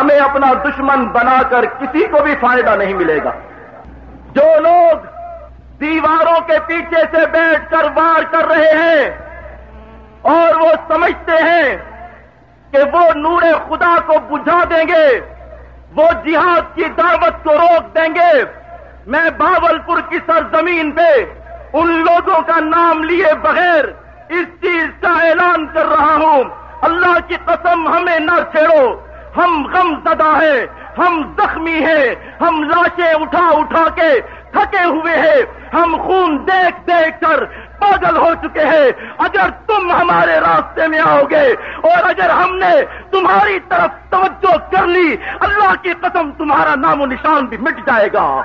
ہمیں اپنا دشمن بنا کر کسی کو بھی فائدہ نہیں ملے گا۔ جو لوگ دیواروں کے پیچھے سے بیٹھ کر وار کر رہے ہیں اور وہ سمجھتے ہیں کہ وہ نور خدا کو بجھا دیں گے، وہ جہاد کی دعوت کو روک دیں گے۔ میں باول پور کی سرزمین پہ ان لوگوں کا نام لیے بغیر اس چیز کا اعلان کر رہا ہوں۔ اللہ کی قسم ہمیں نہ چھیڑو۔ ہم غم زدہ ہیں، ہم زخمی ہیں، ہم لاشیں اٹھا اٹھا کے تھکے ہوئے ہیں۔ ہم خون دیکھ دیکھ کر پاگل ہو چکے ہیں۔ اگر تم ہمارے راستے میں آؤ گے اور اگر ہم نے تمہاری طرف توجہ کر لی، اللہ کی قسم تمہارا نام و نشان بھی مٹ جائے گا۔